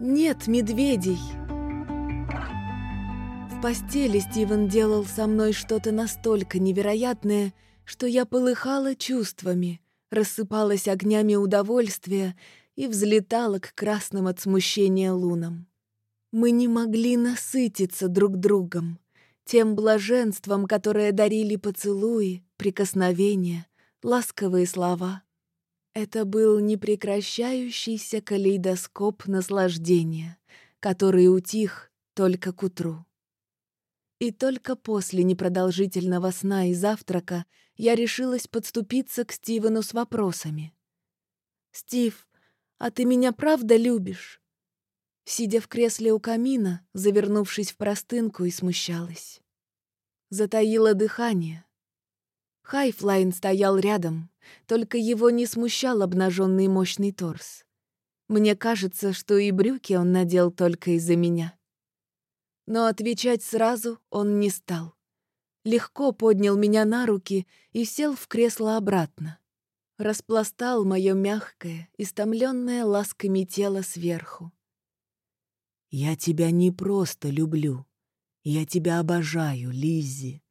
нет медведей. В постели Стивен делал со мной что-то настолько невероятное, что я полыхала чувствами, рассыпалась огнями удовольствия и взлетала к красным от смущения лунам. Мы не могли насытиться друг другом, тем блаженством, которое дарили поцелуи, прикосновения, ласковые слова. Это был непрекращающийся калейдоскоп наслаждения, который утих только к утру. И только после непродолжительного сна и завтрака я решилась подступиться к Стивену с вопросами. «Стив, а ты меня правда любишь?» Сидя в кресле у камина, завернувшись в простынку, и смущалась. Затаила дыхание. Хайфлайн стоял рядом, только его не смущал обнаженный мощный торс. Мне кажется, что и брюки он надел только из-за меня. Но отвечать сразу он не стал. Легко поднял меня на руки и сел в кресло обратно. Распластал мое мягкое, истомленное ласками тело сверху. «Я тебя не просто люблю. Я тебя обожаю, Лиззи.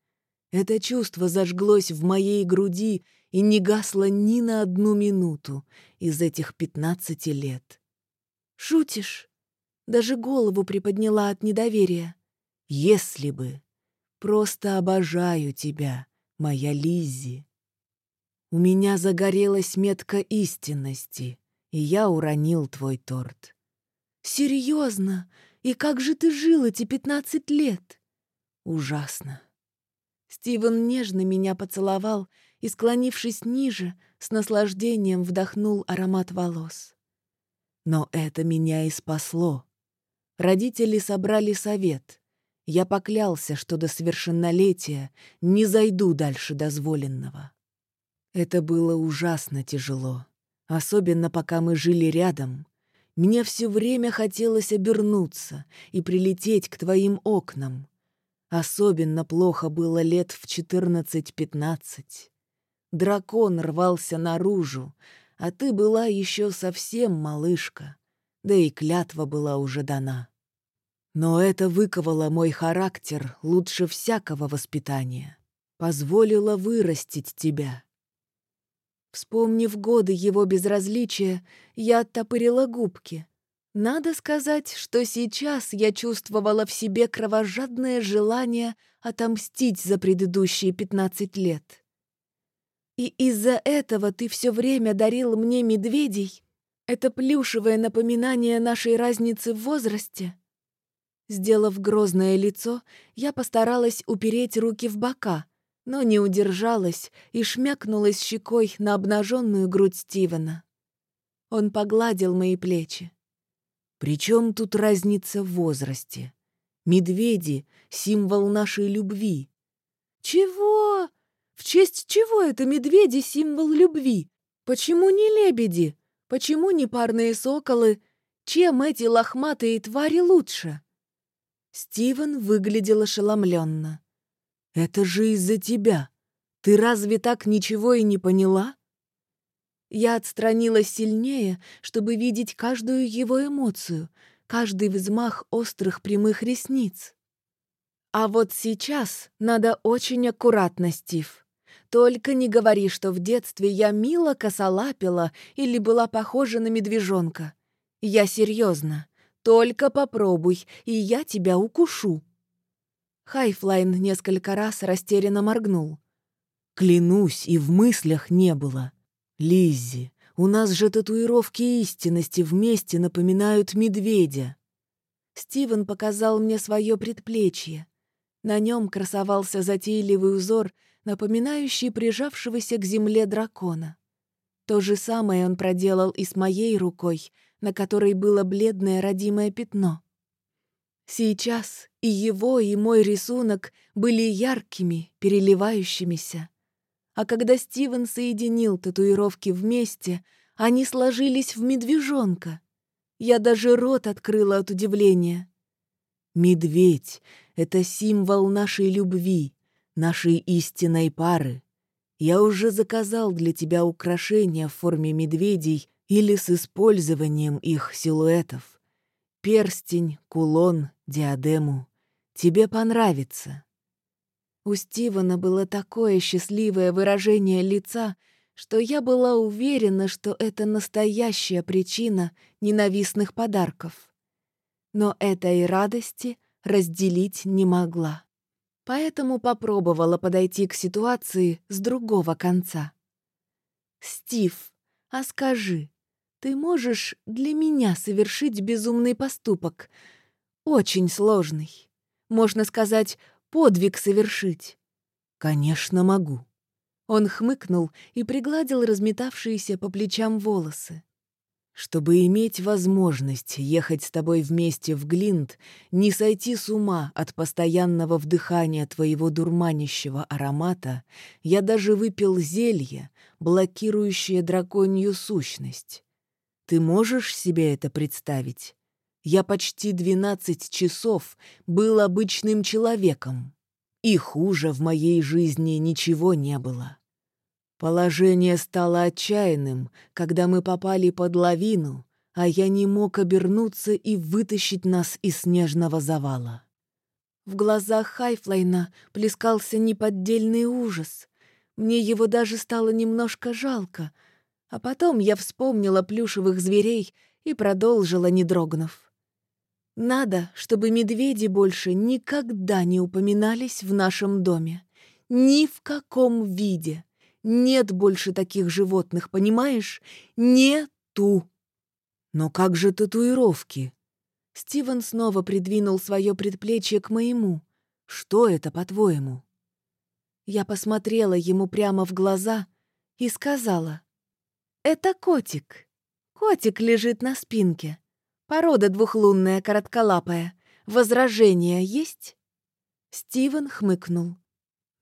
Это чувство зажглось в моей груди и не гасло ни на одну минуту из этих пятнадцати лет. «Шутишь?» Даже голову приподняла от недоверия. «Если бы. Просто обожаю тебя, моя Лиззи». У меня загорелась метка истинности, и я уронил твой торт. «Серьезно? И как же ты жил эти пятнадцать лет?» «Ужасно. Стивен нежно меня поцеловал и, склонившись ниже, с наслаждением вдохнул аромат волос. Но это меня и спасло. Родители собрали совет. Я поклялся, что до совершеннолетия не зайду дальше дозволенного. Это было ужасно тяжело, особенно пока мы жили рядом. Мне все время хотелось обернуться и прилететь к твоим окнам, Особенно плохо было лет в 14-15. Дракон рвался наружу, а ты была еще совсем малышка, да и клятва была уже дана. Но это выковало мой характер лучше всякого воспитания, позволило вырастить тебя. Вспомнив годы его безразличия, я оттопырила губки, надо сказать, что сейчас я чувствовала в себе кровожадное желание отомстить за предыдущие пятнадцать лет. И из-за этого ты все время дарил мне медведей? Это плюшевое напоминание нашей разницы в возрасте? Сделав грозное лицо, я постаралась упереть руки в бока, но не удержалась и шмякнулась щекой на обнаженную грудь Стивена. Он погладил мои плечи. Причем тут разница в возрасте? Медведи — символ нашей любви. Чего? В честь чего это медведи — символ любви? Почему не лебеди? Почему не парные соколы? Чем эти лохматые твари лучше? Стивен выглядел ошеломленно. «Это же из-за тебя. Ты разве так ничего и не поняла?» Я отстранилась сильнее, чтобы видеть каждую его эмоцию, каждый взмах острых прямых ресниц. А вот сейчас надо очень аккуратно, Стив. Только не говори, что в детстве я мило косолапила или была похожа на медвежонка. Я серьезно. Только попробуй, и я тебя укушу. Хайфлайн несколько раз растерянно моргнул. Клянусь, и в мыслях не было. «Лиззи, у нас же татуировки истинности вместе напоминают медведя». Стивен показал мне свое предплечье. На нем красовался затейливый узор, напоминающий прижавшегося к земле дракона. То же самое он проделал и с моей рукой, на которой было бледное родимое пятно. Сейчас и его, и мой рисунок были яркими, переливающимися а когда Стивен соединил татуировки вместе, они сложились в медвежонка. Я даже рот открыла от удивления. «Медведь — это символ нашей любви, нашей истинной пары. Я уже заказал для тебя украшения в форме медведей или с использованием их силуэтов. Перстень, кулон, диадему. Тебе понравится». У Стивена было такое счастливое выражение лица, что я была уверена, что это настоящая причина ненавистных подарков. Но этой радости разделить не могла. Поэтому попробовала подойти к ситуации с другого конца. «Стив, а скажи, ты можешь для меня совершить безумный поступок? Очень сложный. Можно сказать, подвиг совершить». «Конечно, могу», он хмыкнул и пригладил разметавшиеся по плечам волосы. «Чтобы иметь возможность ехать с тобой вместе в Глинт, не сойти с ума от постоянного вдыхания твоего дурманящего аромата, я даже выпил зелье, блокирующее драконью сущность. Ты можешь себе это представить? Я почти двенадцать часов был обычным человеком. И хуже в моей жизни ничего не было. Положение стало отчаянным, когда мы попали под лавину, а я не мог обернуться и вытащить нас из снежного завала. В глазах Хайфлайна плескался неподдельный ужас. Мне его даже стало немножко жалко, а потом я вспомнила плюшевых зверей и продолжила, не дрогнув. Надо, чтобы медведи больше никогда не упоминались в нашем доме. Ни в каком виде. Нет больше таких животных, понимаешь? Нету. Но как же татуировки? Стивен снова придвинул свое предплечье к моему. Что это, по-твоему? Я посмотрела ему прямо в глаза и сказала. «Это котик. Котик лежит на спинке. Порода двухлунная, коротколапая. Возражения есть?» Стивен хмыкнул.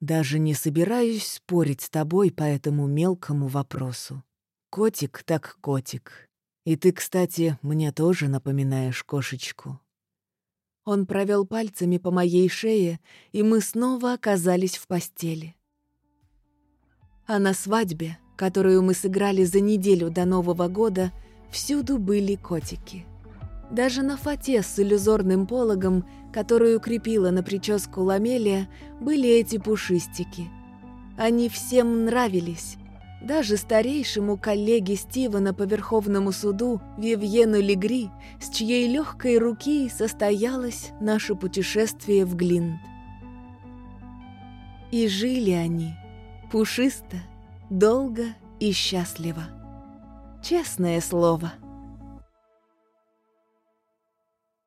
Даже не собираюсь спорить с тобой по этому мелкому вопросу. Котик так котик. И ты, кстати, мне тоже напоминаешь кошечку. Он провел пальцами по моей шее, и мы снова оказались в постели. А на свадьбе, которую мы сыграли за неделю до Нового года, всюду были котики. Даже на фате с иллюзорным пологом, которую крепила на прическу ламелия, были эти пушистики. Они всем нравились. Даже старейшему коллеге Стивена по Верховному суду Вивьену Легри, с чьей легкой руки состоялось наше путешествие в Глинд. И жили они пушисто, долго и счастливо. Честное слово —